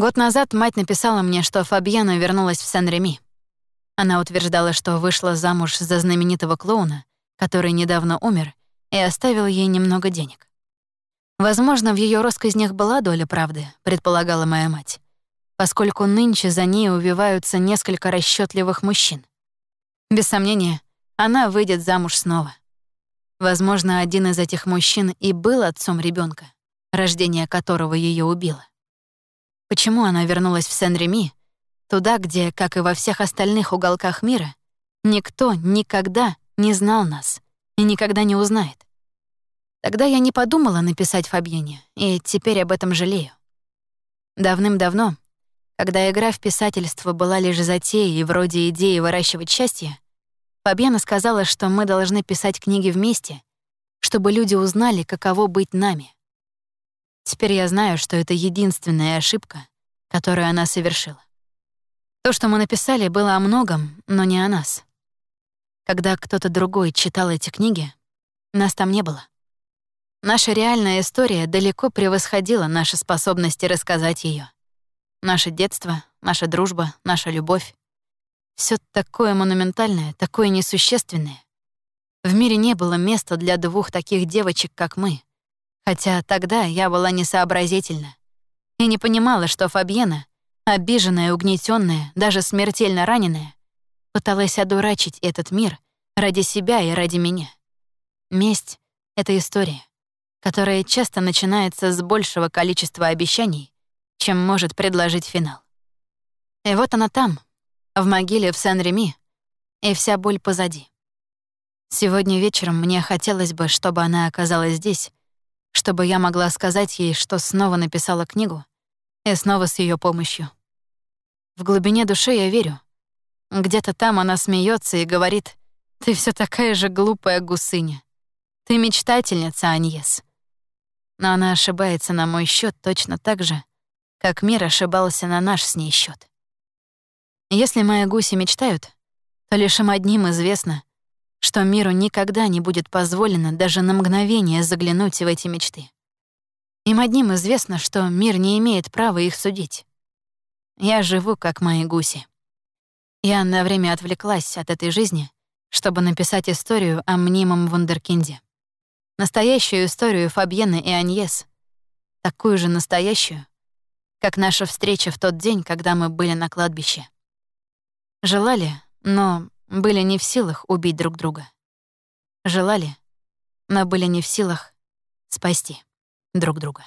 Год назад мать написала мне, что Фабьена вернулась в Сен-Реми. Она утверждала, что вышла замуж за знаменитого клоуна, который недавно умер, и оставил ей немного денег. Возможно, в ее россказнях была доля правды, предполагала моя мать, поскольку нынче за ней увиваются несколько расчетливых мужчин. Без сомнения, она выйдет замуж снова. Возможно, один из этих мужчин и был отцом ребенка, рождение которого ее убило. Почему она вернулась в Сен-Реми, туда, где, как и во всех остальных уголках мира, никто никогда не знал нас и никогда не узнает? Тогда я не подумала написать Фабьене, и теперь об этом жалею. Давным-давно, когда игра в писательство была лишь затеей вроде идеи выращивать счастье, Фабьена сказала, что мы должны писать книги вместе, чтобы люди узнали, каково быть нами. Теперь я знаю, что это единственная ошибка, которую она совершила. То, что мы написали, было о многом, но не о нас. Когда кто-то другой читал эти книги, нас там не было. Наша реальная история далеко превосходила наши способности рассказать ее. Наше детство, наша дружба, наша любовь. Все такое монументальное, такое несущественное. В мире не было места для двух таких девочек, как мы. Хотя тогда я была несообразительна и не понимала, что Фабьена, обиженная, угнетенная, даже смертельно раненая, пыталась одурачить этот мир ради себя и ради меня. Месть — это история которая часто начинается с большего количества обещаний, чем может предложить финал. И вот она там, в могиле в Сен-Реми, и вся боль позади. Сегодня вечером мне хотелось бы, чтобы она оказалась здесь, чтобы я могла сказать ей, что снова написала книгу, и снова с ее помощью. В глубине души я верю. Где-то там она смеется и говорит, «Ты все такая же глупая гусыня. Ты мечтательница, Аньес но она ошибается на мой счет точно так же, как мир ошибался на наш с ней счет. Если мои гуси мечтают, то лишь им одним известно, что миру никогда не будет позволено даже на мгновение заглянуть в эти мечты. Им одним известно, что мир не имеет права их судить. Я живу, как мои гуси. Я на время отвлеклась от этой жизни, чтобы написать историю о мнимом вундеркинде. Настоящую историю Фабьены и Аньес. Такую же настоящую, как наша встреча в тот день, когда мы были на кладбище. Желали, но были не в силах убить друг друга. Желали, но были не в силах спасти друг друга.